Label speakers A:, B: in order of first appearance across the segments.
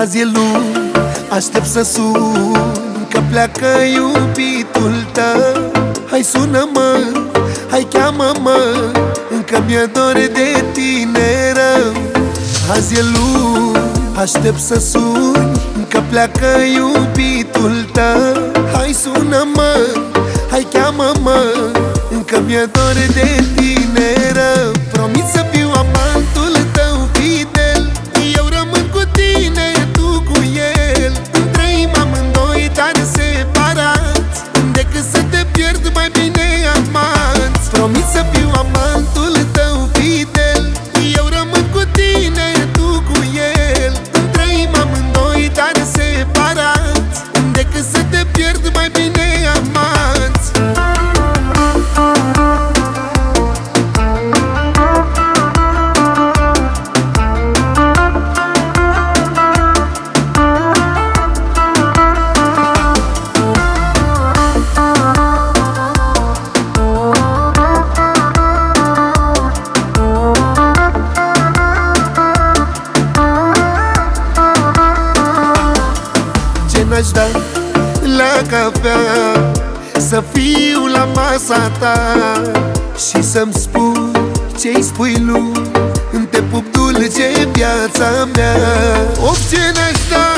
A: Azi e luni, aștept să sun Că pleacă iubitul tău. Hai sună-mă, hai cheamă-mă Încă mi-e dor de tine rău. Azi e luni, aștept să sun Că pleacă iubitul tău. Hai sună-mă, hai cheamă-mă Încă mi-e dor de tine Ce n-aș da la cafea. Să fiu la masa ta Și să-mi spui ce-i spui lui. Te pup dulce viața mea. Orice n-aș da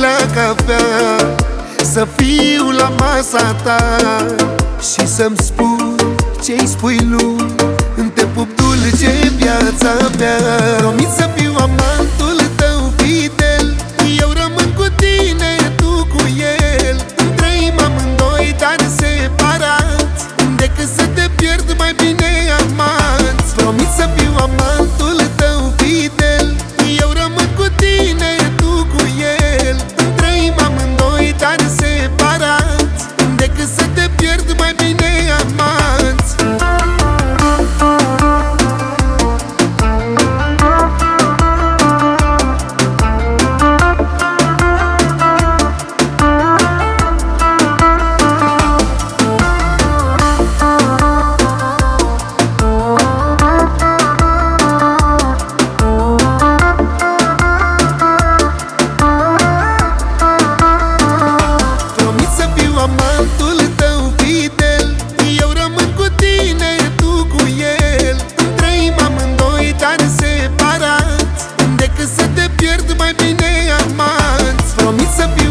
A: la cafea. Să fiu la masa ta Și să-mi spui ce-i spui lui. Te pup dulce viața mea. Promit să fiu pierd mai bine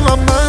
A: my mind